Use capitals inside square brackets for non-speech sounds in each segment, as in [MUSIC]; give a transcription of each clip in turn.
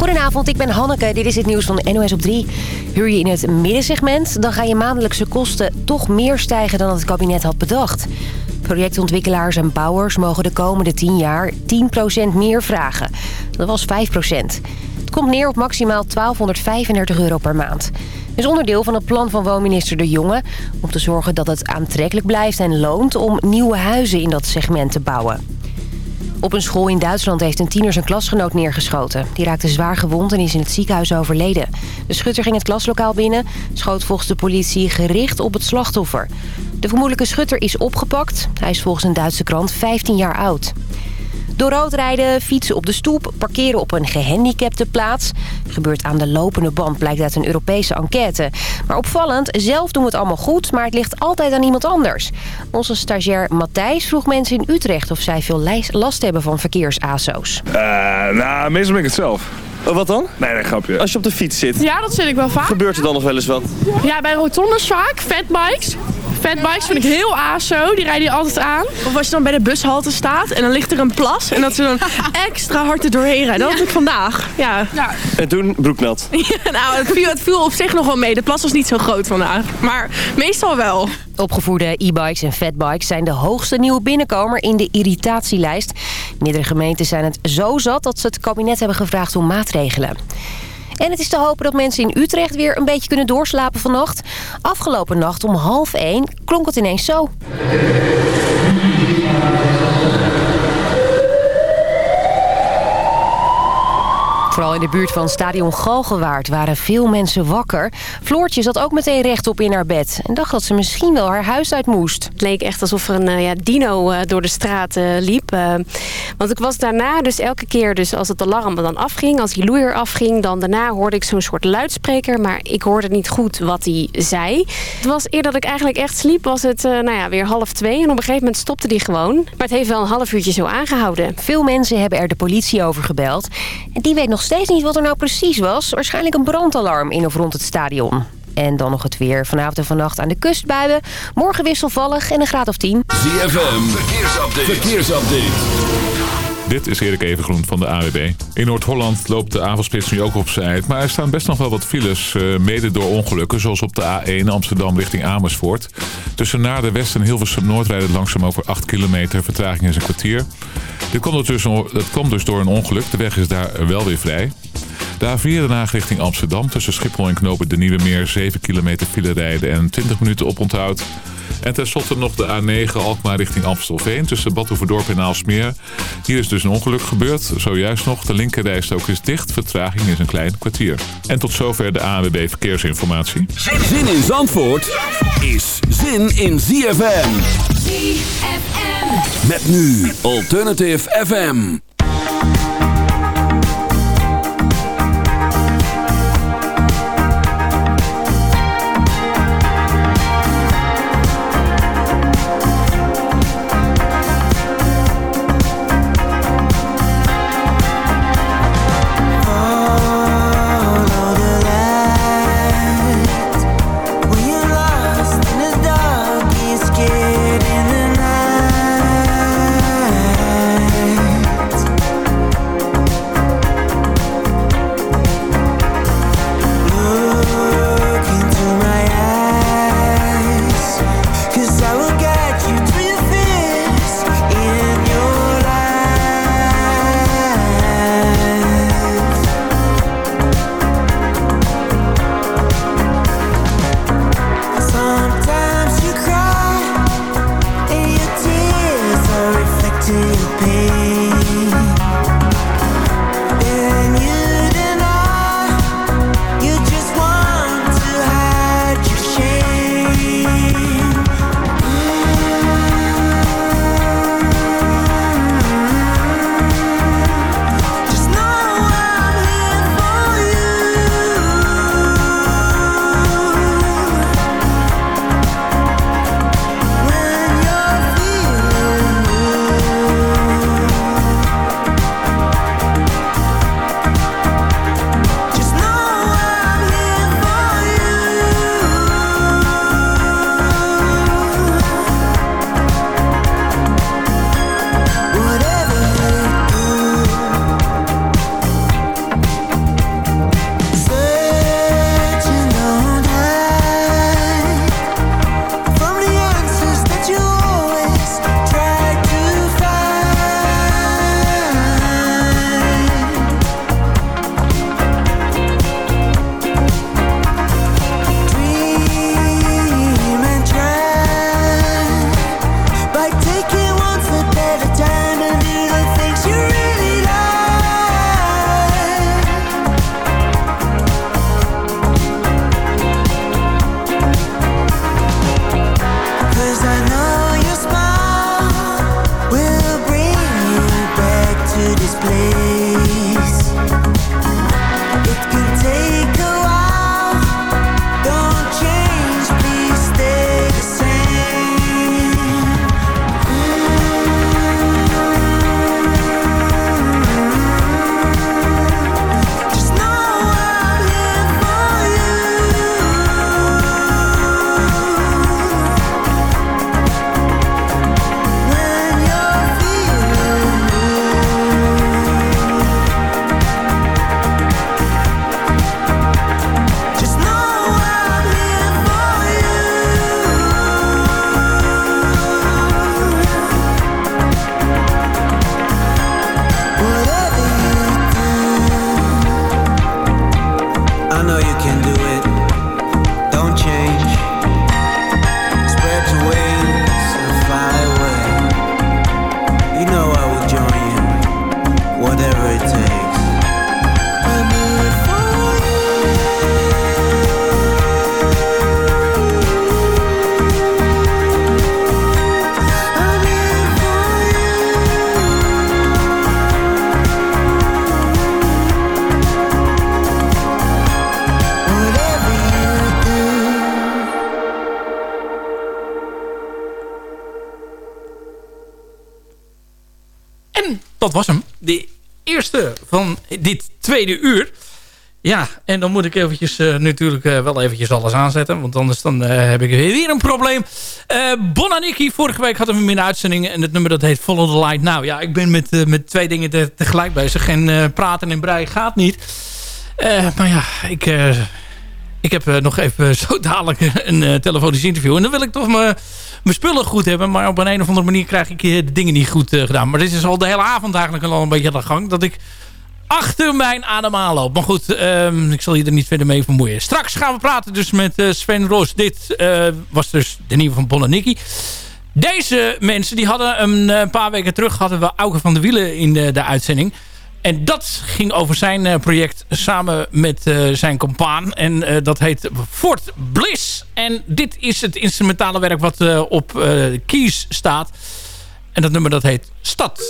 Goedenavond, ik ben Hanneke. Dit is het nieuws van NOS op 3. Huur je in het middensegment, dan gaan je maandelijkse kosten toch meer stijgen dan het kabinet had bedacht. Projectontwikkelaars en bouwers mogen de komende 10 jaar 10% meer vragen. Dat was 5%. Het komt neer op maximaal 1235 euro per maand. Het is onderdeel van het plan van woonminister De Jonge... om te zorgen dat het aantrekkelijk blijft en loont om nieuwe huizen in dat segment te bouwen. Op een school in Duitsland heeft een tiener zijn klasgenoot neergeschoten. Die raakte zwaar gewond en is in het ziekenhuis overleden. De schutter ging het klaslokaal binnen, schoot volgens de politie gericht op het slachtoffer. De vermoedelijke schutter is opgepakt. Hij is volgens een Duitse krant 15 jaar oud. Door rood rijden, fietsen op de stoep, parkeren op een gehandicapte plaats. Gebeurt aan de lopende band, blijkt uit een Europese enquête. Maar opvallend, zelf doen we het allemaal goed, maar het ligt altijd aan iemand anders. Onze stagiair Matthijs vroeg mensen in Utrecht of zij veel last hebben van verkeersaso's. Uh, nou, meestal ben ik het zelf. Oh, wat dan? Nee, nee, grapje. Als je op de fiets zit. Ja, dat zit ik wel vaak. Gebeurt er dan nog wel eens wat? Ja, bij rotondes vaak. Fatbikes. Fatbikes vind ik heel aso. Die rijden je altijd aan. Of als je dan bij de bushalte staat en dan ligt er een plas. En dat ze dan [LAUGHS] extra hard er doorheen rijden. Dat had ik vandaag. Ja. ja. En toen broeknat. [LAUGHS] Ja, nou, het viel, het viel op zich nog wel mee. De plas was niet zo groot vandaag. Maar meestal wel. Opgevoerde e-bikes en fatbikes zijn de hoogste nieuwe binnenkomer in de irritatielijst. Meerdere gemeenten zijn het zo zat dat ze het kabinet hebben gevraagd om maatregelen. En het is te hopen dat mensen in Utrecht weer een beetje kunnen doorslapen vannacht. Afgelopen nacht om half één klonk het ineens zo. Vooral in de buurt van stadion Galgenwaard waren veel mensen wakker. Floortje zat ook meteen rechtop in haar bed en dacht dat ze misschien wel haar huis uit moest. Het leek echt alsof er een uh, ja, dino uh, door de straat uh, liep. want ik was daarna dus elke keer dus als het alarm dan afging, als die loeier afging... dan daarna hoorde ik zo'n soort luidspreker, maar ik hoorde niet goed wat hij zei. Het was eer dat ik eigenlijk echt sliep, was het nou ja, weer half twee. En op een gegeven moment stopte die gewoon. Maar het heeft wel een half uurtje zo aangehouden. Veel mensen hebben er de politie over gebeld. En die weet nog steeds niet wat er nou precies was. Waarschijnlijk een brandalarm in of rond het stadion. En dan nog het weer. Vanavond en vannacht aan de kust buien. Morgen wisselvallig en een graad of 10. ZFM, verkeersupdate. verkeersupdate. Dit is Erik Evengroen van de AWB. In Noord-Holland loopt de avondspits nu ook op zijn Maar er staan best nog wel wat files, uh, mede door ongelukken. Zoals op de A1 Amsterdam richting Amersfoort. Tussen naar de West en Hilversum Noord rijden langzaam over 8 kilometer. Vertraging is een kwartier. Dit komt, dus, dat komt dus door een ongeluk. De weg is daar wel weer vrij. De A4 Den Haag richting Amsterdam. Tussen Schiphol en Knopen de Nieuwe Meer 7 kilometer file rijden en 20 minuten oponthoud. En tenslotte nog de A9 Alkmaar richting Amstelveen tussen Badhoevedorp en Aalsmeer. Hier is dus een ongeluk gebeurd. Zojuist nog. De linkerrijstok is dicht. Vertraging is een klein kwartier. En tot zover de ANWB Verkeersinformatie. Zin in Zandvoort is zin in ZFM. ZFM. Met nu Alternative FM. Van dit tweede uur. Ja, en dan moet ik eventjes uh, natuurlijk uh, wel eventjes alles aanzetten. Want anders dan, uh, heb ik weer een probleem. Bon en Nicky, vorige week hadden we hem in uitzending. En het nummer dat heet Follow the Light. Nou ja, ik ben met, met twee dingen te, tegelijk bezig. En praten en breien gaat niet. maar ja, ik, ik heb nog even [LAUGHS] zo dadelijk een telefonisch interview. En dan wil ik toch mijn spullen goed hebben. Maar op een, een of andere manier krijg ik de dingen niet goed gedaan. Maar dit is al de hele avond eigenlijk al een beetje aan de gang. Dat ik achter mijn adem aanloop. Maar goed, um, ik zal je er niet verder mee vermoeien. Straks gaan we praten dus met uh, Sven Roos. Dit uh, was dus de nieuwe van Bonaniki. Deze mensen die hadden een, een, paar weken terug... hadden we Auke van de Wielen in de, de uitzending. En dat ging over zijn project samen met zijn compaan. En dat heet Fort Bliss. En dit is het instrumentale werk wat op Kies staat. En dat nummer dat heet Stad.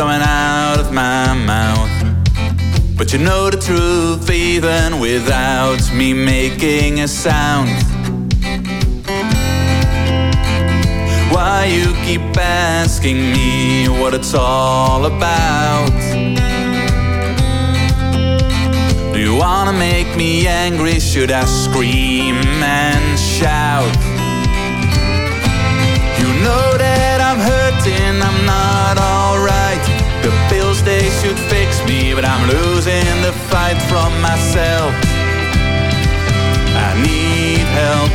Coming out of my mouth. But you know the truth even without me making a sound. Why you keep asking me what it's all about? Do you wanna make me angry? Should I scream and shout? You know that I'm hurting, I'm not should fix me, but I'm losing the fight from myself. I need help.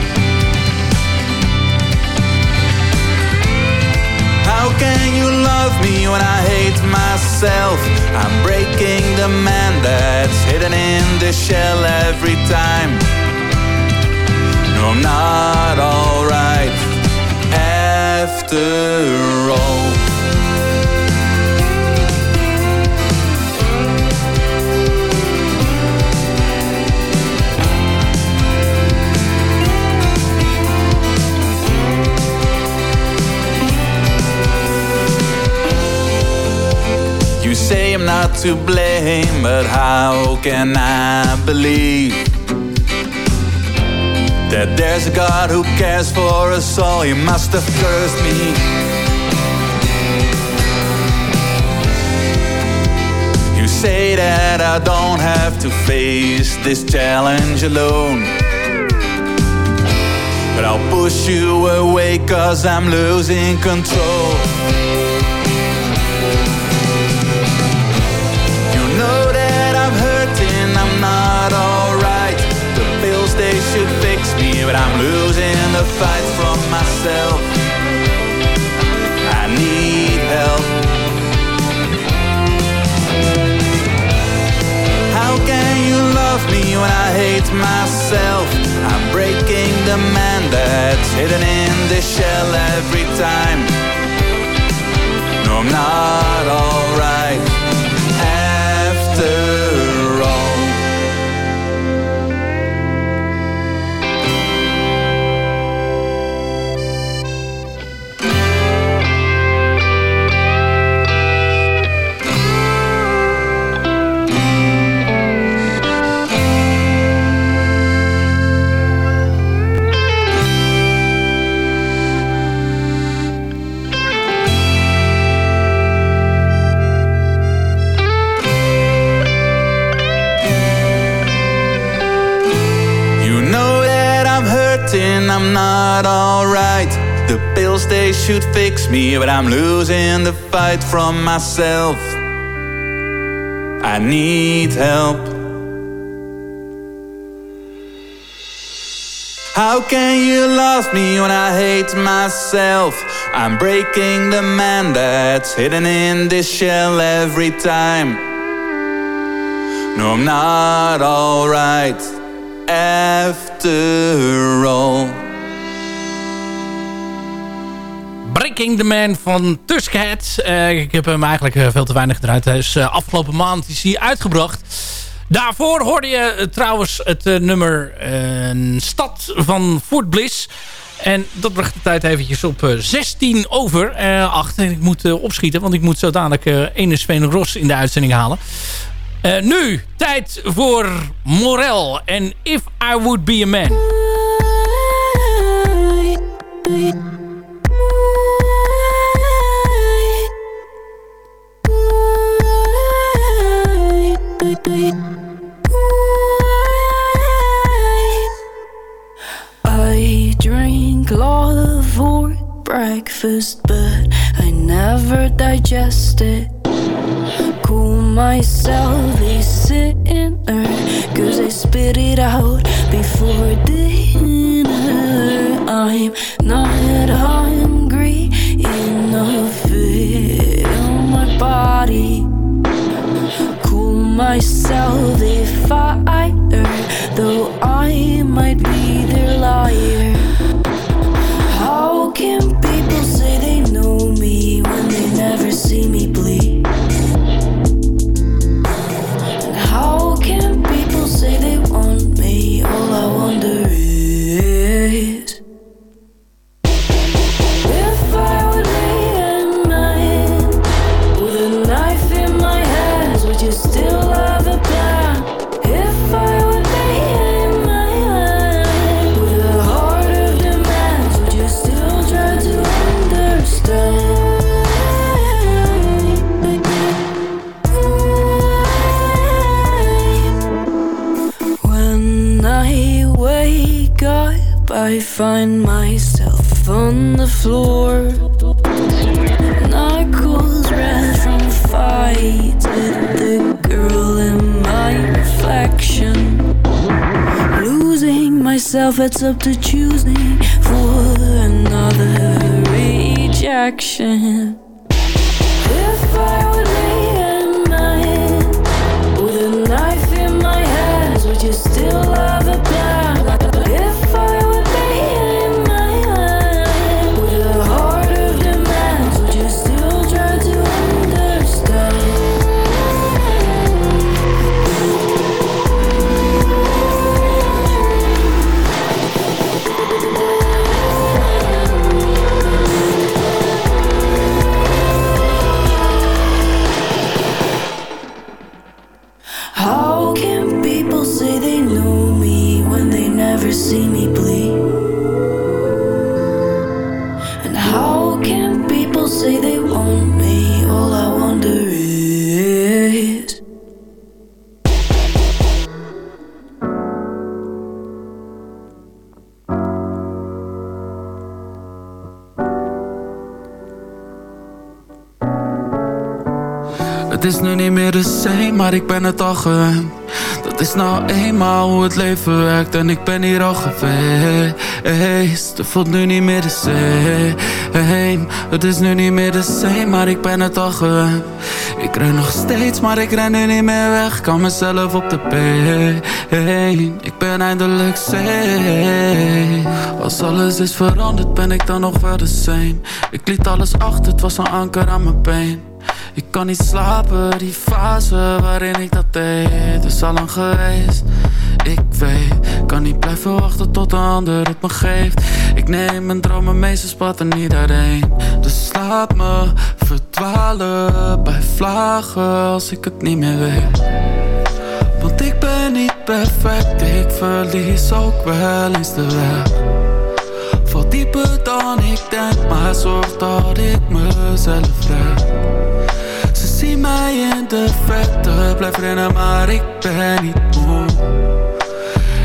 How can you love me when I hate myself? I'm breaking the man that's hidden in the shell every time. No, I'm not alright after all. Not to blame, but how can I believe that there's a God who cares for us all? He must have cursed me. You say that I don't have to face this challenge alone. But I'll push you away cause I'm losing control. But I'm losing the fight from myself. I need help. How can you love me when I hate myself? I'm breaking the man that's hidden in the shell every time. No, I'm not pills they should fix me, but I'm losing the fight from myself. I need help. How can you love me when I hate myself? I'm breaking the man that's hidden in this shell every time. No, I'm not alright after all. Breaking the Man van Tuskhead. Uh, ik heb hem eigenlijk uh, veel te weinig gedraaid. Hij is, uh, afgelopen maand is hij uitgebracht. Daarvoor hoorde je trouwens het nummer Stad van Fort Bliss. En dat bracht de tijd eventjes op 16 over 8. En ik moet opschieten, want ik moet zo dadelijk ene Sven Ros in de uitzending halen. Uh, nu, tijd voor Morel en If I Would Be a Man. I drink love for breakfast, but I never digest it. Call myself a sinner, cause I spit it out before dinner. I'm not hungry enough, feel my body. Myself a fighter, though I might be their liar. Floor. Knuckles red from fights with the girl in my reflection. Losing myself, it's up to choosing for another rejection. Ik ben het al Dat is nou eenmaal hoe het leven werkt En ik ben hier al geweest. Het voelt nu niet meer de same. Het is nu niet meer de same, maar ik ben het al Ik ren nog steeds, maar ik ren nu niet meer weg. Kan mezelf op de been. Ik ben eindelijk safe. Als alles is veranderd, ben ik dan nog wel de same. Ik liet alles achter, het was een anker aan mijn been ik kan niet slapen, die fase waarin ik dat deed is al lang geweest. Ik weet, kan niet blijven wachten tot een ander het me geeft. Ik neem mijn dromen mee, ze spatten niet daarheen Dus laat me verdwalen bij vlagen als ik het niet meer weet. Want ik ben niet perfect, ik verlies ook wel eens de weg. Val dieper dan ik denk, maar zorg dat ik mezelf red mij in de verte, blijf rennen maar ik ben niet moe.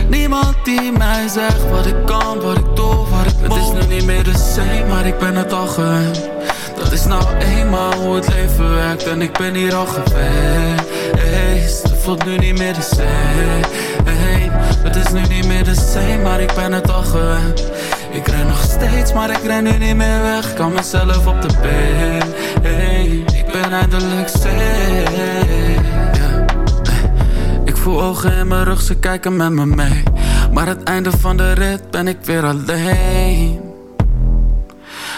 Niemand die mij zegt wat ik kan, wat ik doe, wat ik moet Het is nu niet meer de same, maar ik ben het al gewend. Dat is nou eenmaal hoe het leven werkt en ik ben hier al geweest Het voelt nu niet meer de same. Het is nu niet meer de same, maar ik ben het al gewend ik ren nog steeds, maar ik ren nu niet meer weg. Kan mezelf op de been. Hey, Ik ben eindelijk safe. Ik voel ogen in mijn rug, ze kijken met me mee. Maar het einde van de rit ben ik weer alleen.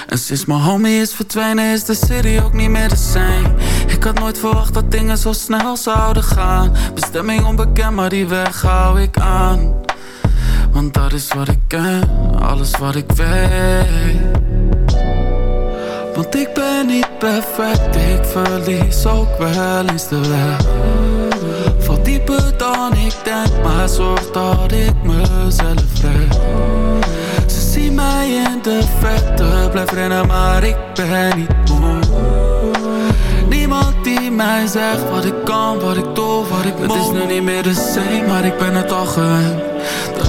En sinds mijn homie is verdwenen is de city ook niet meer de same. Ik had nooit verwacht dat dingen zo snel zouden gaan. Bestemming onbekend, maar die weg hou ik aan want dat is wat ik ken, alles wat ik weet. Want ik ben niet perfect, ik verlies ook wel eens de weg. Val dieper dan ik denk, maar zorg dat ik mezelf red. Ze zien mij in de verte, blijf rennen maar ik ben niet moe. Niemand die mij zegt wat ik kan, wat ik doe, wat ik moet Het is nu niet meer de same, maar ik ben het al gewend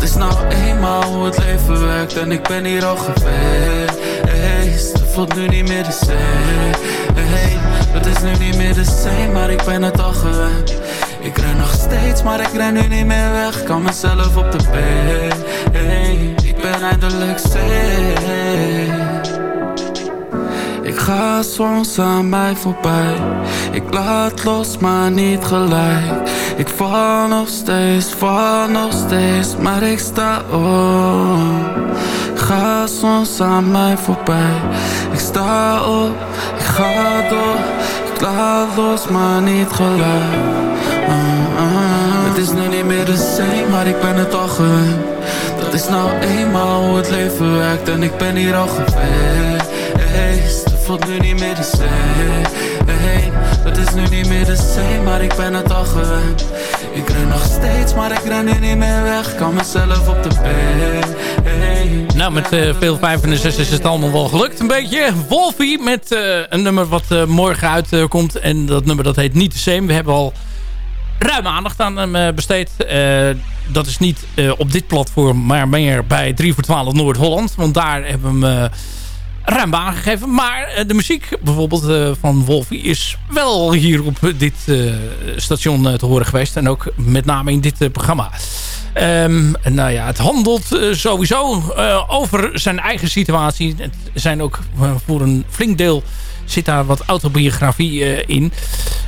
is nou eenmaal hoe het leven werkt En ik ben hier al geweest Het voelt nu niet meer de same. Het is nu niet meer de same, maar ik ben het al gewend. Ik ren nog steeds, maar ik ren nu niet meer weg. Kan mezelf op de been. Ik ben eindelijk safe. Ik ga soms aan mij voorbij. Ik laat los, maar niet gelijk Ik val nog steeds, val nog steeds Maar ik sta op. Ga soms aan mij voorbij. Ik sta op, ik ga door. Ik laat los, maar niet uh. Het is nu niet meer de same, maar ik ben het al gewend. Dat is nou eenmaal hoe het leven werkt En ik ben hier al geweest. Voelt nu niet meer de same Het is nu niet meer de same, maar ik ben het al gewend Ik ren nog steeds, maar ik ren nu niet meer weg Kan mezelf op de been Nou, met uh, veel 5 en 6 is het allemaal wel gelukt een beetje. Wolfie met uh, een nummer wat uh, morgen uitkomt. en dat nummer dat heet Niet de Same. We hebben al ruime aandacht aan hem besteed. Dat is niet eh, op dit platform, maar meer bij 3 voor 12 Noord-Holland. Want daar hebben we hem ruim baan gegeven. Maar eh, de muziek bijvoorbeeld eh, van Wolfie is wel hier op dit eh, station te horen geweest. En ook met name in dit programma. Ehm, nou ja, het handelt sowieso over zijn eigen situatie. Het zijn ook voor een flink deel zit daar wat autobiografie eh, in.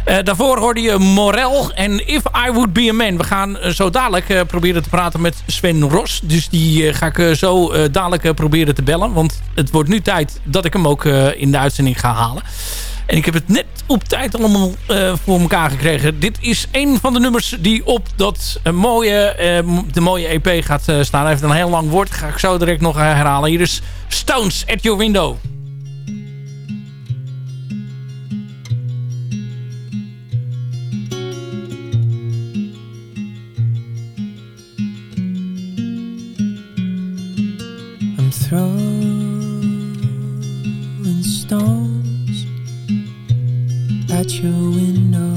Eh, daarvoor hoorde je Morel en If I Would Be A Man. We gaan eh, zo dadelijk proberen te praten met Sven Ros. Dus die ga ik zo dadelijk proberen te bellen. Want het wordt nu tijd dat ik hem ook in de uitzending ga halen. En ik heb het net op tijd allemaal voor elkaar gekregen. Dit is een van de nummers die op dat mooie, de mooie EP gaat staan. Hij heeft een heel lang woord. Ga ik zo direct nog herhalen. Hier is Stones at Your Window. Throwing stones at your window.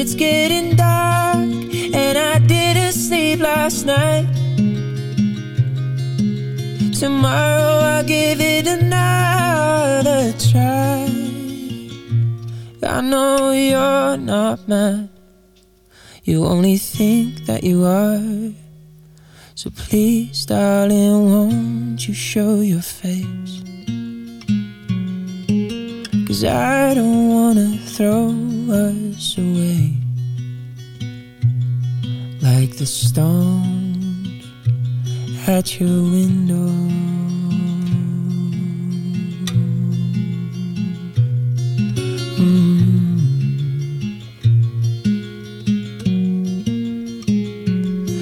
It's getting dark and I didn't sleep last night. Tomorrow I'll give it another try. I know you're not mad. You only think that you are. So please, darling, won't you show your face? Cause I don't wanna throw us away Like the stones at your window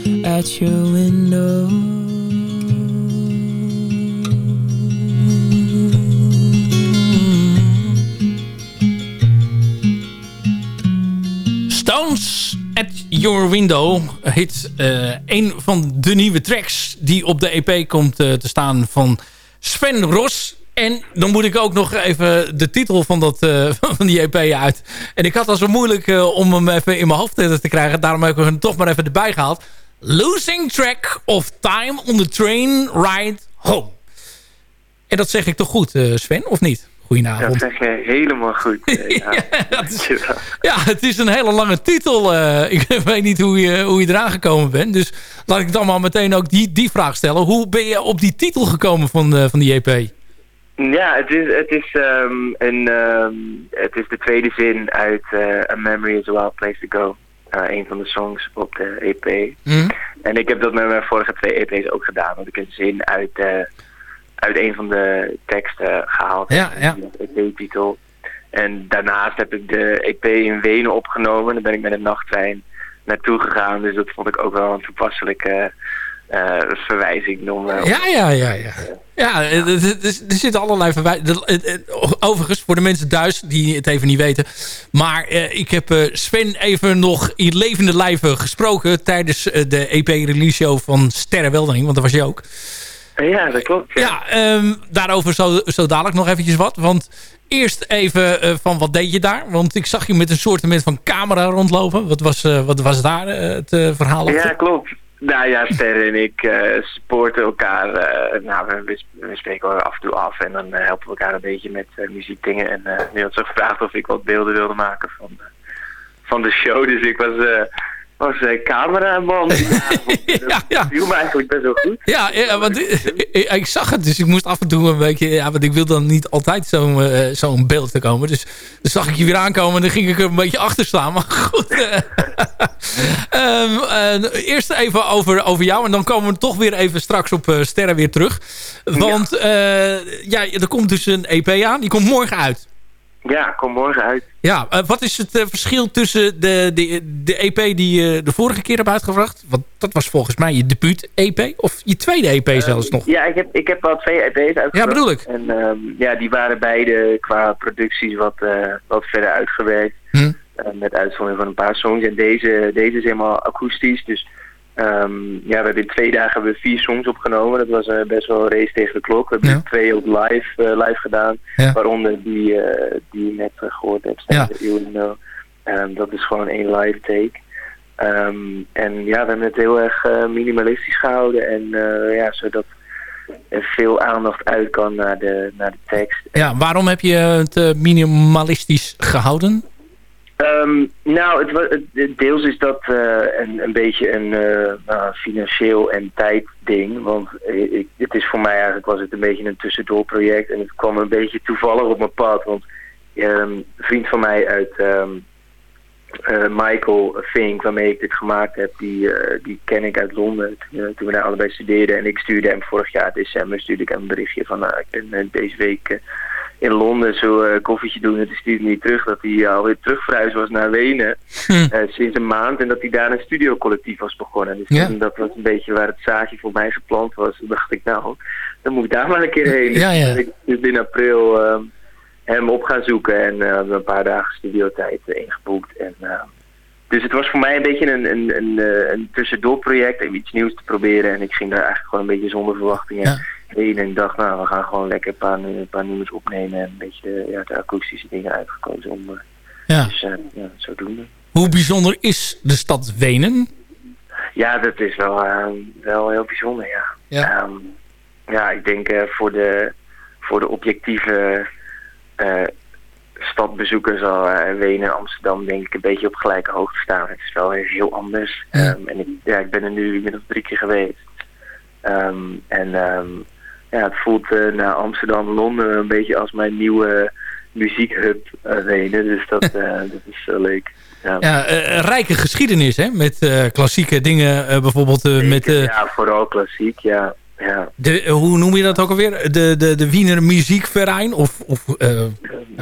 Mm. At your window At Your Window heet eh, een van de nieuwe tracks die op de EP komt eh, te staan van Sven Ros. En dan moet ik ook nog even de titel van, dat, eh, [LAUGHS] van die EP uit. En ik had al zo moeilijk om hem even in mijn hoofd te krijgen. Daarom heb ik hem toch maar even erbij gehaald. Losing Track of Time on the Train Ride Home. En dat zeg ik toch goed, Sven, of niet? Goedenavond. Dat zeg je helemaal goed. [LAUGHS] ja. Ja, het is een hele lange titel. eh, ik [LAUGHS] weet niet hoe je, hoe je eraan gekomen bent. Dus laat ik dan maar meteen ook die, die vraag stellen. Hoe ben je op die titel gekomen van, eh, van die EP? Ja, het is, het, is, ehm, een, ehm, het is de tweede zin uit eh, A Memory is a Wild Place to Go. een van de songs op de EP. Mhm. En ik heb dat met mijn vorige twee EP's ook gedaan. Want ik een zin uit, uit een van de teksten gehaald. Ja, ja. EP-titel. En daarnaast heb ik de EP in Wenen opgenomen. Daar ben ik met een nachttrein naartoe gegaan. Dus dat vond ik ook wel een toepasselijke eh, verwijzing. Om, eh, Ja, ja, ja. ja. Ja, eh, er, er- er zitten allerlei verwijzingen. Overigens, voor de mensen thuis die het even niet weten. Maar eh, ik heb eh, Sven even nog in levende lijven gesproken... tijdens eh, de EP-release show van Sterrenweldering. Want daar was je ook. Ja, dat klopt. Ja, ehm, daarover zo, zo dadelijk nog eventjes wat. Want eerst even eh, van wat deed je daar? Want ik zag je met een soort van camera rondlopen. Wat was, eh, wat was daar eh, het verhaal? Ja, klopt. Nou ja, Sterren en ik supporten elkaar. nou, we, we, spreken af en toe af en dan helpen we elkaar een beetje met muziekdingen. En nu had ze gevraagd of ik wat beelden wilde maken van, van de show. [LAUGHS] Dus ik was, was eh, cameraman. [LAUGHS] ja, ja. Viel me eigenlijk best wel goed. Ja, ja want ik, ik- ik zag het, dus ik moest af en toe een beetje... Ja, want ik wil dan niet altijd zo'n eh, zo'n beeld te komen. Dus dan zag ik je weer aankomen en dan ging ik er een beetje achter staan. Maar goed. [LAUGHS] eh, eerst even over, over jou. En dan komen we toch weer even straks op Sterren weer terug. Want eh, ja, er komt dus een EP aan. Die komt morgen uit. Ja, kom morgen uit. Ja, eh, wat is het eh, verschil tussen de, de, de EP die je de vorige keer hebt uitgebracht? Want dat was volgens mij je debuut-EP. Of je tweede EP zelfs nog. Ja, ik heb, ik heb al twee EP's uitgebracht. Ja, bedoel ik. En ehm, ja, die waren beide qua producties wat, eh, wat verder uitgewerkt. Hm. Eh, met uitzondering van een paar songs. En deze, deze is helemaal akoestisch. Dus ehm, ja, we hebben in twee dagen hebben we vier songs opgenomen. Dat was eh, best wel een race tegen de klok. We hebben twee ook live, eh, live gedaan. Ja. Waaronder die, eh, die je net eh, gehoord hebt. Ja. You. Ehm, dat is gewoon één live take. Ehm, en ja, we hebben het heel erg minimalistisch gehouden. En ja, zodat er veel aandacht uit kan naar de, naar de tekst. Ja, waarom heb je het minimalistisch gehouden? Ehm, nou, het, het- deels is dat eh, een, een beetje een eh, nou, financieel en tijdding. Want eh, ik, het is voor mij eigenlijk was het een beetje een tussendoorproject. En het kwam een beetje toevallig op mijn pad. Want ehm, een vriend van mij uit eh, Michael Fink, waarmee ik dit gemaakt heb, die, ken ik uit Londen. Toen, toen we daar allebei studeerden. En ik stuurde hem vorig jaar december stuurde ik hem een berichtje van nou, ik ben deze week in Londen zo eh, koffietje doen. Stuurde hij niet terug dat hij eh, alweer terugverhuisd was naar Wenen eh, sinds een maand. En dat hij daar een studiocollectief was begonnen. Dus Ja. dat was een beetje waar het zaadje voor mij geplant was. Toen dacht ik nou, dan moet ik daar maar een keer heen. Ja, ja. Dus ik dus in april ehm, hem op gaan zoeken. En hebben een paar dagen studiotijd ingeboekt. En, ehm, dus het was voor mij een beetje een, een, een, een tussendoorproject om iets nieuws te proberen. En ik ging daar eigenlijk gewoon een beetje zonder verwachtingen heen. En ik dacht, nou, we gaan gewoon lekker een paar, een paar nummers opnemen. En een beetje eh, ja, de akoestische dingen uitgekozen om... eh, Ja. Dus ja, zodoende. Hoe bijzonder is de stad Wenen? Ja, dat is wel, ehm, wel heel bijzonder, ja. Ja. Ehm, ja, ik denk eh, voor, de, voor de objectieve stadbezoekers zal eh, Wenen en Amsterdam denk ik een beetje op gelijke hoogte staan. Het is wel heel anders. Ehm, en ik, ja, ik ben er nu inmiddels drie keer geweest. En ja, het voelt eh, naar Amsterdam, Londen een beetje als mijn nieuwe muziekhub Wenen. Dus dat, [LAUGHS] eh, dat is wel leuk. Ja. Ja, eh, rijke geschiedenis, hè? Met klassieke dingen, bijvoorbeeld eh, met... ja, vooral klassiek, ja. ja. de, hoe noem je dat ook alweer? De, de, de Wiener Muziekverein? Of, of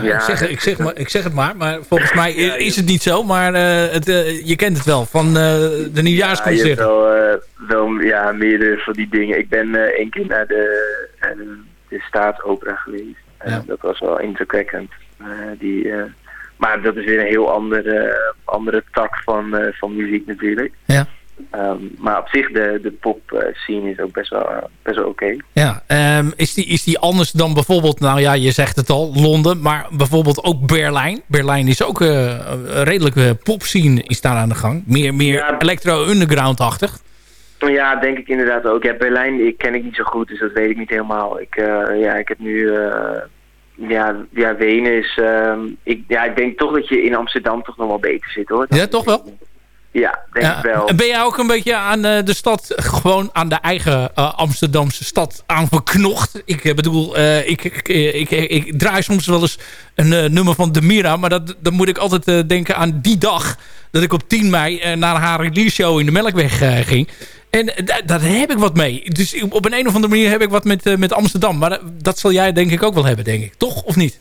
nou, ik, zeg, ik, zeg maar, ik zeg het maar, maar volgens [LAUGHS] mij is het niet zo. Maar eh, het, eh, je kent het wel, van eh, de Ja, je nieuwjaarsconcerten. hebt wel, wel ja, meerdere van die dingen. Ik ben één keer naar de, de staatsopera geweest. Eh, Dat was wel indrukwekkend. Die, maar dat is weer een heel andere, andere tak van, van muziek natuurlijk. Ja. Ehm, maar op zich, de, de pop eh, scene is ook best wel, eh, best wel oké. Ja, ehm, is, die, is die anders dan bijvoorbeeld, nou ja, je zegt het al, Londen, maar bijvoorbeeld ook Berlijn. Berlijn is ook eh, een redelijke popscene is daar aan de gang. Meer, meer electro-underground-achtig. Ja, denk ik inderdaad ook. Ja, Berlijn ik ken ik niet zo goed, dus dat weet ik niet helemaal. Ik, ja, ik heb nu... ja, ja, Wenen is... ehm, ik, ja, ik denk toch dat je in Amsterdam toch nog wel beter zit, hoor. Ja, toch wel? Ja, denk ik wel. En Ben jij ook een beetje aan eh, de stad, gewoon aan de eigen eh, Amsterdamse stad aan verknocht? Ik eh, bedoel, ik, ik, ik, draai soms wel eens een nummer van De Mira, maar dat, dan moet ik altijd denken aan die dag dat ik op 10 mei naar haar release show in de Melkweg ging. En da- daar heb ik wat mee. Dus op een, een of andere manier heb ik wat met, met Amsterdam. Maar dat, zal jij denk ik ook wel hebben, denk ik. Toch? Of niet?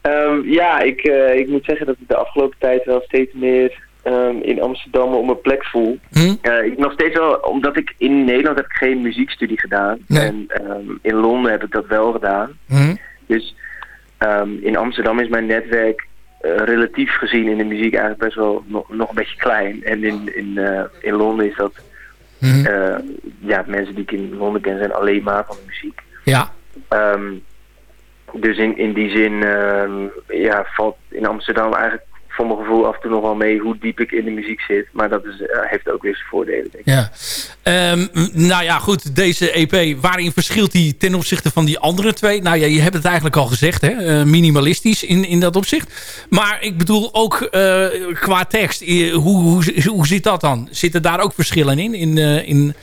Ehm, ja, ik, ik moet zeggen dat ik de afgelopen tijd wel steeds meer ehm, in Amsterdam op mijn plek voel. Hm? Eh, ik nog steeds wel, omdat ik in Nederland heb ik geen muziekstudie gedaan. Nee. En ehm, in Londen heb ik dat wel gedaan. Hm? Dus ehm, in Amsterdam is mijn netwerk eh, relatief gezien in de muziek eigenlijk best wel nog, nog een beetje klein. En in, in, eh, in Londen is dat, Hm? ja, mensen die ik in Londen ken zijn alleen maar van de muziek. Ja. Dus in, in die zin ja, valt in Amsterdam eigenlijk voor mijn gevoel af en toe nog wel mee hoe diep ik in de muziek zit. Maar dat is, eh, heeft ook weer zijn voordelen, denk ik. Ja. Ehm, nou ja, goed. Deze EP, waarin verschilt die ten opzichte van die andere twee? Nou ja, je hebt het eigenlijk al gezegd, hè? eh, minimalistisch in, in dat opzicht. Maar ik bedoel ook eh, qua tekst. hoe, hoe, hoe zit dat dan? Zitten daar ook verschillen in? In, in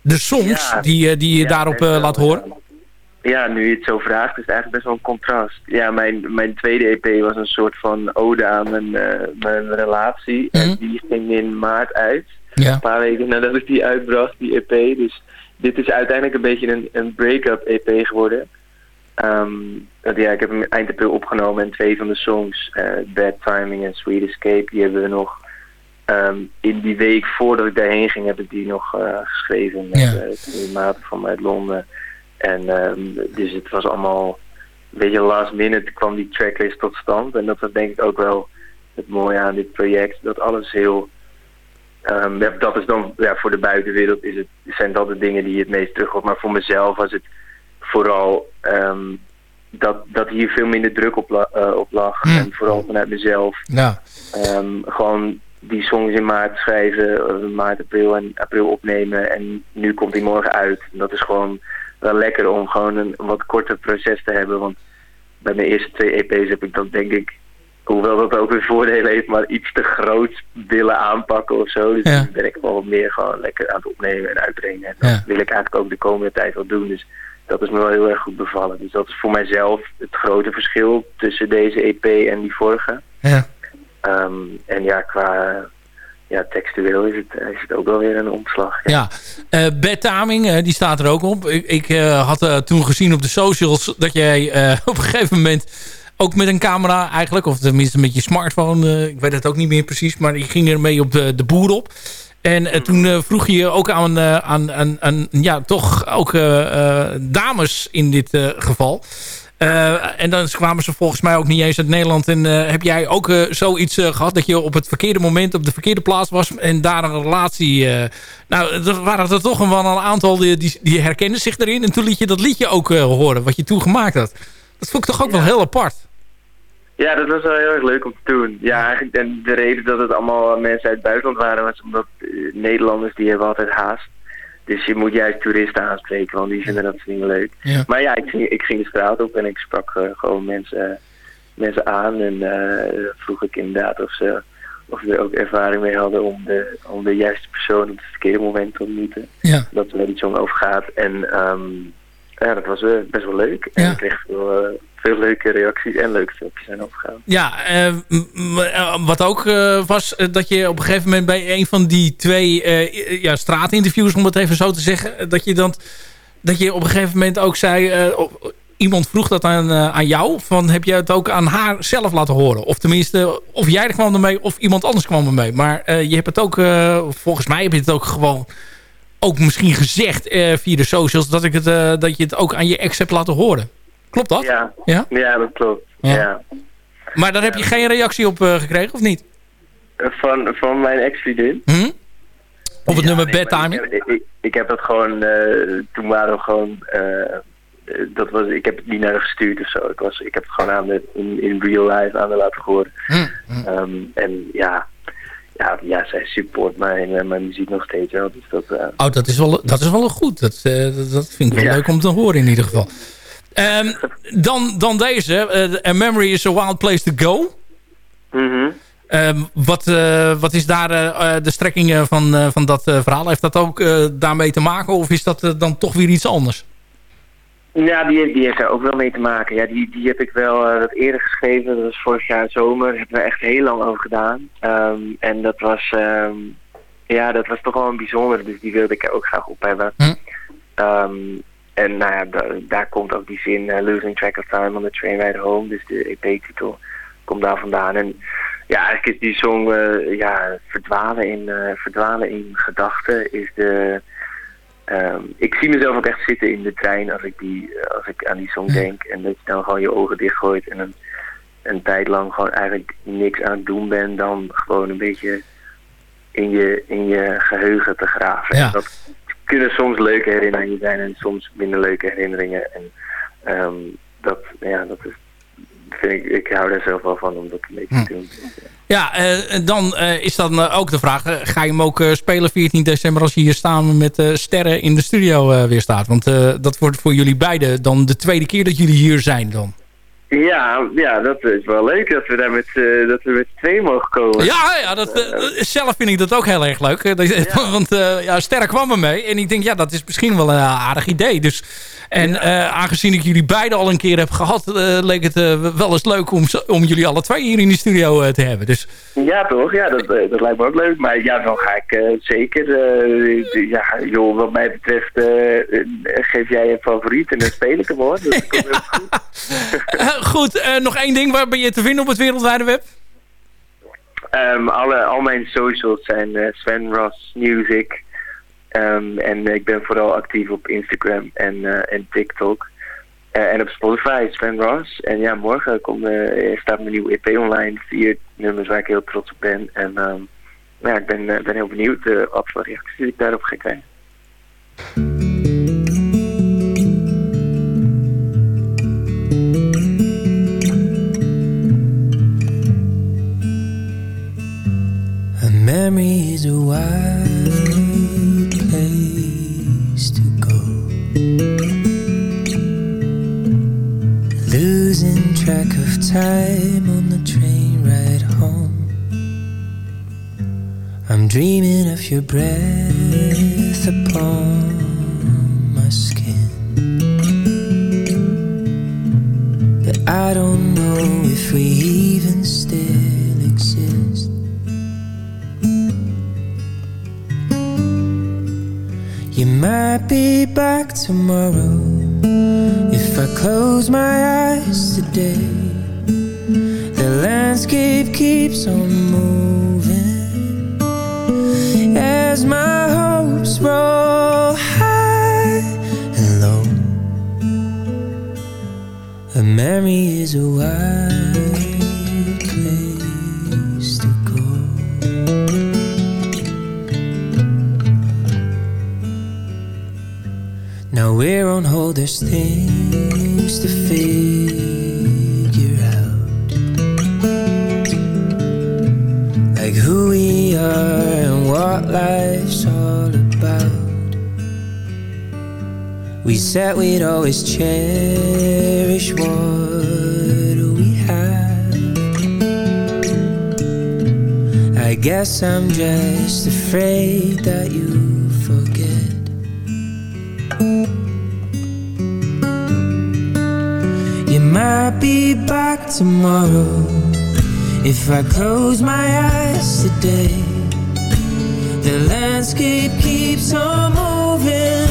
de songs Ja. die, die je Ja, daarop laat horen? Ja, nu je het zo vraagt, is het eigenlijk best wel een contrast. Ja, mijn, mijn tweede EP was een soort van ode aan mijn, eh, mijn relatie. En die ging in maart uit. Ja. Een paar weken nadat ik die uitbracht, die EP. Dus dit is uiteindelijk een beetje een, een break-up EP geworden. Ehm, ja, ik heb hem eind april opgenomen en twee van de songs, eh, Bad Timing en Sweet Escape, die hebben we nog ehm, in die week voordat ik daarheen ging, heb ik die nog eh, geschreven met Ja. maten van mij uit Londen. En ehm, dus het was allemaal een beetje last minute kwam die tracklist tot stand. En dat was denk ik ook wel het mooie aan dit project. Dat alles heel... ehm, ja, dat is dan, ja, voor de buitenwereld is het, zijn dat de dingen die je het meest terug hoort. Maar voor mezelf was het vooral ehm, dat, dat hier veel minder druk op, la- eh, op lag. En vooral vanuit mezelf. Ja. Gewoon die songs in maart schrijven, eh, maart, april en april opnemen. En nu komt die morgen uit. En dat is gewoon wel lekker om gewoon een wat korter proces te hebben. Want bij mijn eerste twee EP's heb ik dat denk ik, hoewel dat ook weer voordelen heeft, maar iets te groot willen aanpakken of zo. Dus Ja. ben ik wel wat meer gewoon lekker aan het opnemen en uitbrengen. En dat Ja. wil ik eigenlijk ook de komende tijd wel doen. Dus dat is me wel heel erg goed bevallen. Dus dat is voor mijzelf het grote verschil tussen deze EP en die vorige. Ja. Ehm, en ja, qua ja, textueel is het, is het ook wel weer een omslag. Ja, Eh Bad Timing, eh, die staat er ook op. Ik, ik eh, had eh, toen gezien op de socials dat jij eh, [LAUGHS] op een gegeven moment ook met een camera eigenlijk, of tenminste met je smartphone, eh, ik weet het ook niet meer precies, maar je ging ermee op de, de boer op. En eh, toen eh, vroeg je ook aan, eh, aan, aan, aan ja, toch ook eh, eh, dames in dit eh, geval. Eh, en dan kwamen ze volgens mij ook niet eens uit Nederland. En eh, heb jij ook eh, zoiets eh, gehad dat je op het verkeerde moment op de verkeerde plaats was en daar een relatie... nou, er waren er toch wel een aantal die, die, die herkenden zich erin. En toen liet je dat liedje ook horen, wat je toen gemaakt had. Dat vond ik toch ook wel heel apart. Ja, dat was wel heel erg leuk om te doen. Ja, eigenlijk, en de reden dat het allemaal mensen uit het buitenland waren, was omdat Nederlanders die hebben altijd haast. Dus je moet juist toeristen aanspreken, want die vinden dat soort dingen leuk. Ja. Maar ja, ik ging, ik ging de straat op en ik sprak eh, gewoon mensen, mensen aan. En eh, vroeg ik inderdaad of ze, of ze er ook ervaring mee hadden om de, om de juiste persoon op het verkeerde moment te ontmoeten. Ja. Dat er waar die song over gaat. En ehm, ja, dat was eh, best wel leuk. En Ja. ik kreeg veel, eh, veel leuke reacties en leuke filmpjes zijn opgegaan. Ja, eh, wat ook was dat je op een gegeven moment bij een van die twee ja, straatinterviews, om het even zo te zeggen, dat je, dan, dat je op een gegeven moment ook zei, iemand vroeg dat aan, aan jou, van heb je het ook aan haar zelf laten horen? Of tenminste, of jij er kwam ermee of iemand anders kwam ermee. Maar je hebt het ook, volgens mij heb je het ook gewoon ook misschien gezegd eh, via de socials, dat, ik het, eh, dat je het ook aan je ex hebt laten horen. Klopt dat? Ja, Ja? ja dat klopt. Ja. Ja. Maar daar heb je geen reactie op eh, gekregen, of niet? Van, van mijn ex-vriendin. Hm? Op het nummer nee, Timing? Ik, ik, ik heb dat gewoon, toen waren we gewoon, dat was, ik heb het niet naar haar gestuurd of zo. Ik, was, ik heb het gewoon aan de, in, in real life aan haar laten horen. Hm, Ehm, en ja, ja, ja, zij support mijn, eh, mijn muziek nog steeds wel. Dus dat, eh, Oh, dat is wel, dat is wel goed. Dat, eh, dat, dat vind ik wel Ja. leuk om te horen in ieder geval. Ehm, [LAUGHS] dan, dan deze. A Memory is a Wild Place to Go. mhm. Ehm, wat, wat is daar de strekking van, van dat verhaal? Heeft dat ook daarmee te maken of is dat dan toch weer iets anders? Ja, die, heeft- die heeft daar ook wel mee te maken. Ja, die, die heb ik wel wat eerder geschreven. Dat was vorig jaar zomer. Daar hebben we echt heel lang over gedaan. Ehm, en dat was, ehm, ja, dat was toch wel een bijzondere. Dus die wilde ik er ook graag op hebben. Ehm, en nou ja, da- daar komt ook die zin eh, Losing Track of Time on the Train Ride Home. Dus de EP-titel komt daar vandaan. En ja, eigenlijk is die song eh, ja, verdwalen in, verdwalen in gedachten is de... Ehm, ik zie mezelf ook echt zitten in de trein als ik, die, eh, als ik aan die song denk. En dat je dan gewoon je ogen dichtgooit en een, een tijd lang gewoon eigenlijk niks aan het doen bent. Dan gewoon een beetje in je, in je geheugen te graven. Ja. Dat kunnen soms leuke herinneringen zijn en soms minder leuke herinneringen. En ehm, dat, ja, dat is, vind ik, ik hou daar zelf wel van om dat een beetje te doen. Ja, eh, dan eh, is dan eh, ook de vraag... ga je hem ook spelen 14 december als je hier samen met sterren in de studio weer staat? Want dat wordt voor jullie beiden dan de tweede keer dat jullie hier zijn dan. Ja, ja, dat is wel leuk dat we daar met, eh, dat we met z'n tweeën mogen komen. Ja, ja dat, eh, zelf vind ik dat ook heel erg leuk. Eh, [LAUGHS] Want eh, ja, Sterren kwam er mee. En ik denk, ja, dat is misschien wel een eh, aardig idee. Dus, en eh, aangezien ik jullie beiden al een keer heb gehad... eh, leek het eh, wel eens leuk om, om jullie alle twee hier in de studio eh, te hebben. Dus Ja, toch? Ja, dat, eh, dat lijkt me ook leuk. Maar ja, dan ga ik eh, zeker... eh, ja, joh, wat mij betreft eh, eh, geef jij een favoriet en dan speel ik hem hoor. Dus dat komt heel goed. [LAUGHS] Goed, eh, nog één ding. Waar ben je te vinden op het wereldwijde web? Ehm, alle, al mijn socials zijn eh, Sven Ross Music. Ehm, en ik ben vooral actief op Instagram en, eh, en TikTok. En op Spotify, Sven Ross. En ja, morgen komt, staat mijn nieuwe EP online. Vier nummers waar ik heel trots op ben. En ehm, ja, ik ben, ben heel benieuwd wat voor reacties ik daarop ga krijgen. Memory is a wild place to go. Losing track of time on the train ride home. I'm dreaming of your breath upon my skin. But I don't know if we even still You might be back tomorrow if I close my eyes today. The landscape keeps on moving as my hopes roll high and low. A memory is a wild we're on hold, there's things to figure out. Like who we are and what life's all about. We said we'd always cherish what we have. I guess I'm just afraid that you Might be back tomorrow if I close my eyes today. The landscape keeps on moving,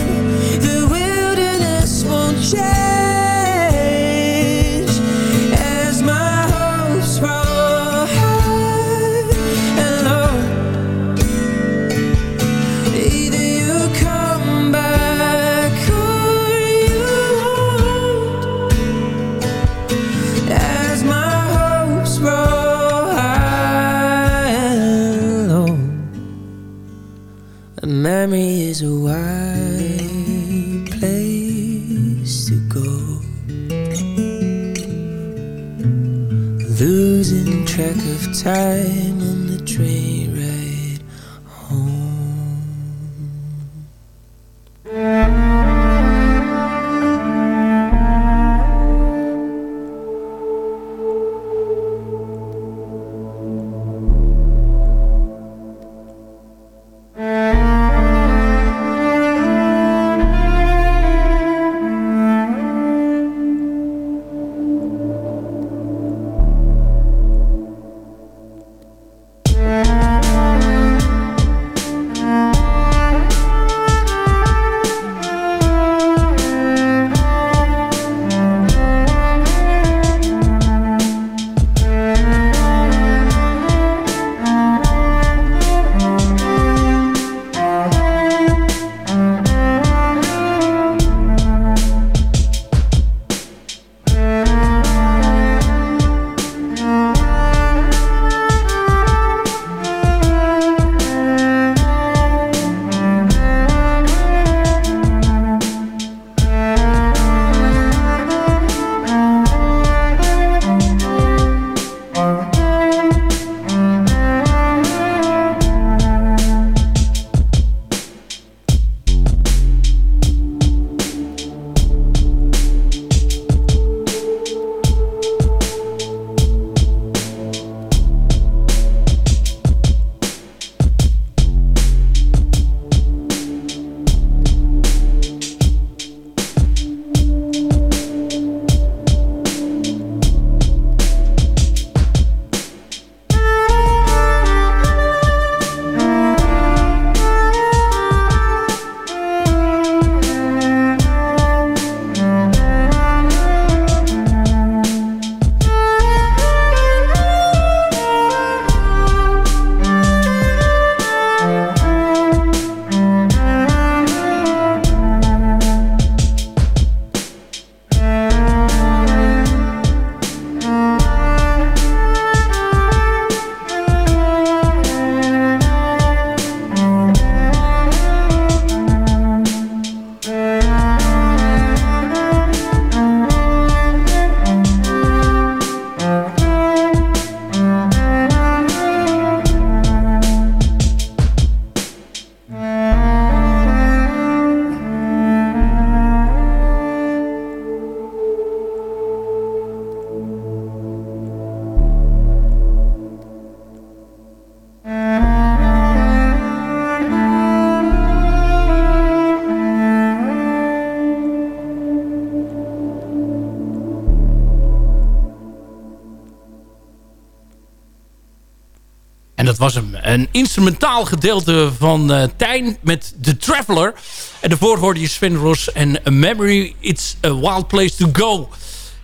dat was hem. Een instrumentaal gedeelte van uh, Tijn met The Traveler. En daarvoor hoorde je Sven Ross en A Memory, It's a Wild Place to Go.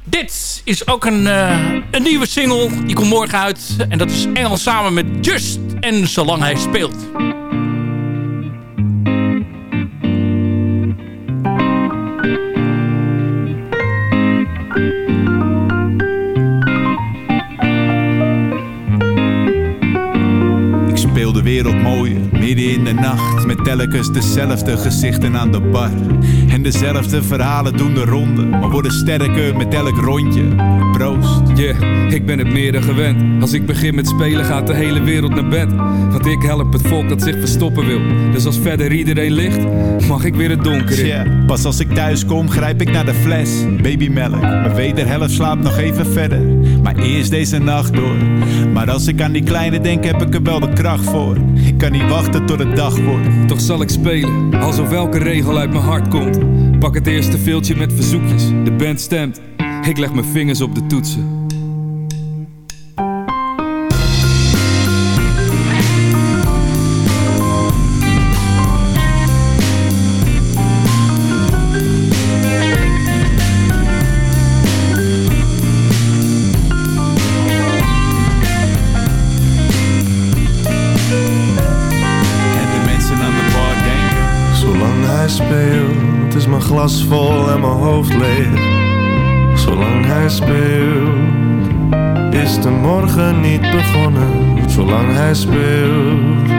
Dit is ook een, uh, een nieuwe single. Die komt morgen uit. En dat is Engels samen met Just. En zolang hij speelt. Nacht Met telkens dezelfde gezichten aan de bar. En dezelfde verhalen doen de ronde Maar worden sterker met elk rondje. Proost. Yeah, ik ben het meer dan gewend. Als ik begin met spelen gaat de hele wereld naar bed. Want ik help het volk dat zich verstoppen wil. Dus als verder iedereen ligt, mag ik weer het donker in. Yeah, Pas als ik thuis kom grijp ik naar de fles. Babymelk, mijn wederhelft slaapt nog even verder. Maar eerst deze nacht door. Maar als ik aan die kleine denk heb ik er wel de kracht voor. Ik kan niet wachten tot het dag wordt. Toch zal ik spelen, alsof elke regel uit mijn hart komt. Pak het eerste veeltje met verzoekjes. De band stemt. Ik leg mijn vingers op de toetsen. Glas vol en mijn hoofd leeg. Zolang hij speelt, is de morgen niet begonnen. Zolang hij speelt,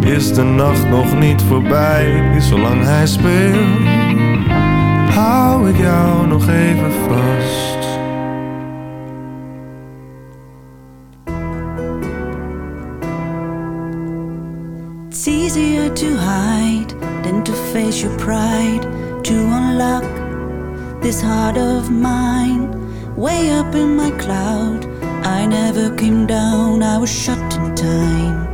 is de nacht nog niet voorbij. Zolang hij speelt, hou ik jou nog even vast. It's easier to hide than to face your pride. To unlock this heart of mine. Way up in my cloud, I never came down, I was shut in time.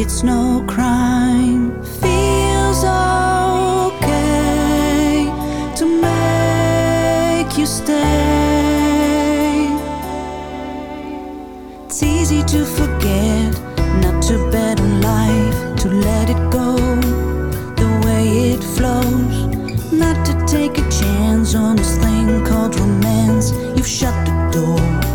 It's no crime, feels okay to make you stay. It's easy to forget, not to bet on life, to let it go take a chance on this thing called romance. You've shut the door.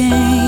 again.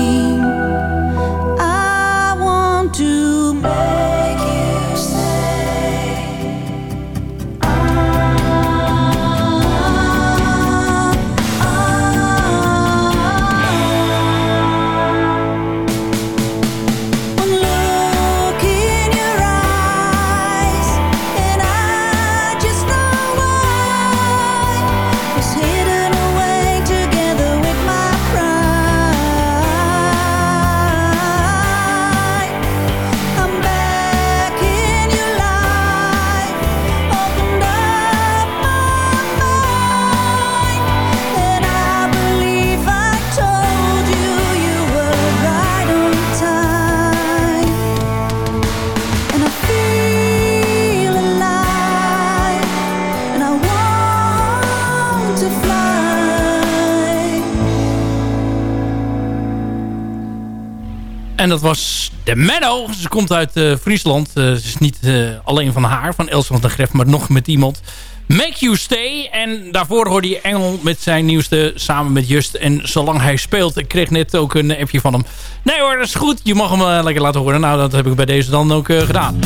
Dat was de Meadow. Ze komt uit eh, Friesland. Eh, ze is niet eh, alleen van haar, van Elsland de Gref, maar nog met iemand. Make You Stay. En daarvoor hoorde je Engel met zijn nieuwste samen met Just. En zolang hij speelt, ik kreeg net ook een appje van hem. Nee hoor, dat is goed. Je mag hem lekker laten horen. Nou, dat heb ik bij deze dan ook gedaan.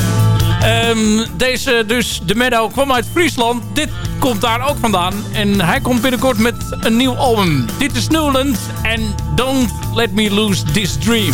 Ehm, deze, dus, de Meadow kwam uit Friesland. Dit komt daar ook vandaan. En hij komt binnenkort met een nieuw album. Dit is Newland. En Don't Let Me Lose This Dream.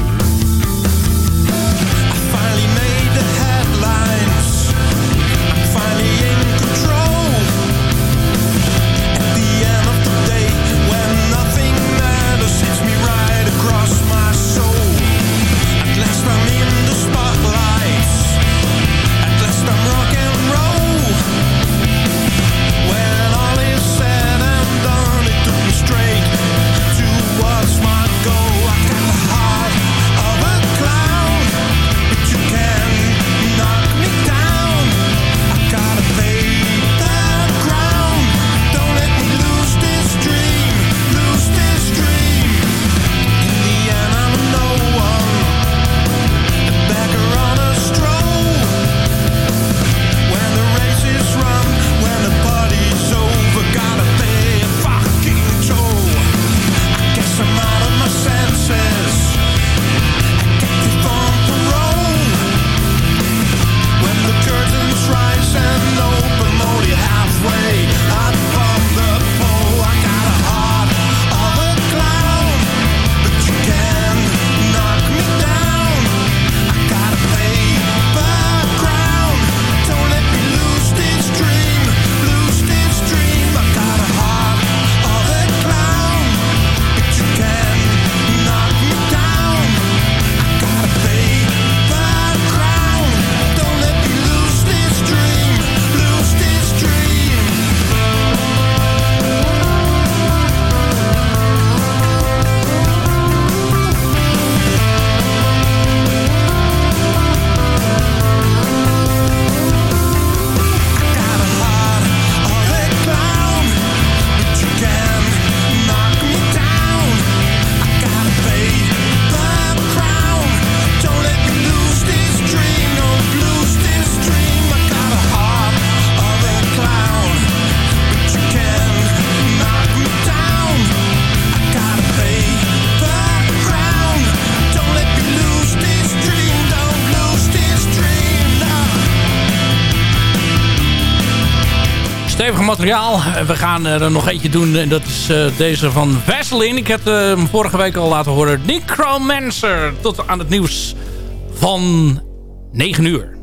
Stevig materiaal. We gaan er nog eentje doen. En dat is uh, deze van Vaseline. Ik heb uh, hem vorige week al laten horen. Necromancer. Tot aan het nieuws van 9 uur.